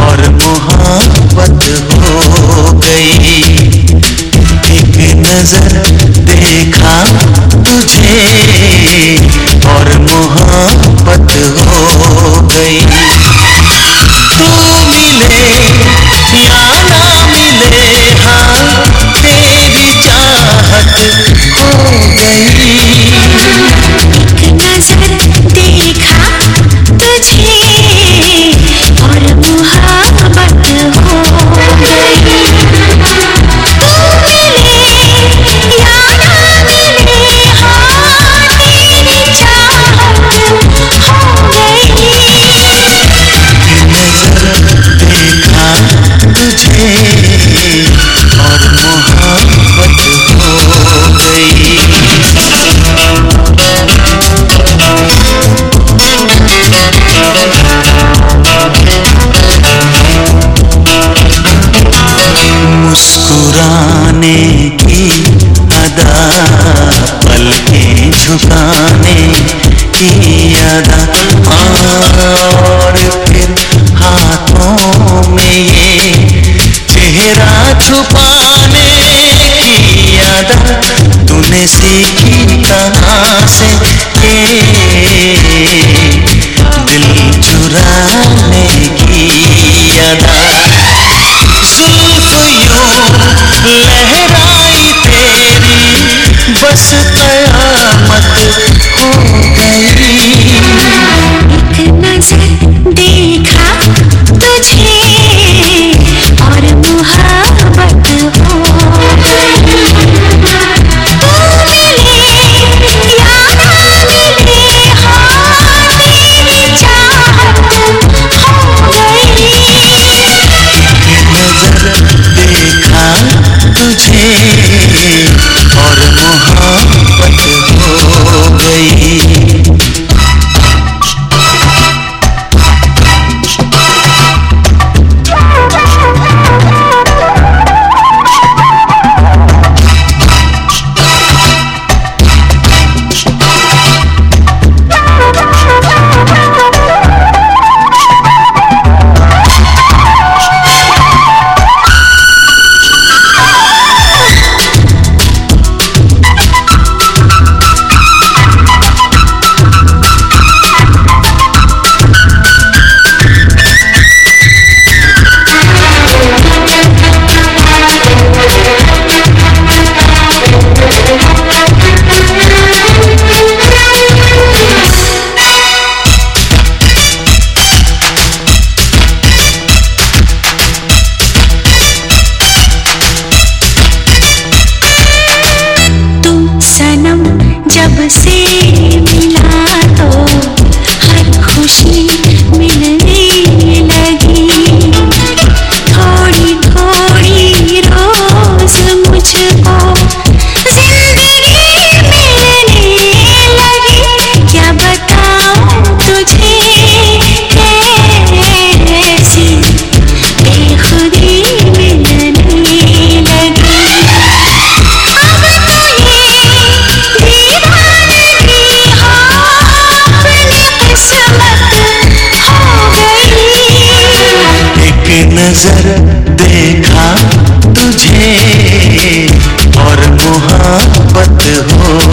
और मोहब्बत हो गई। एक नज़र देखा तुझे। और मोहब्बत हो गई। से ये दिल चुराने की अदा। जुल्फ यूँ लहराई तेरी बस कयामत हो नज़र देखा तुझे और मोहब्बत हो।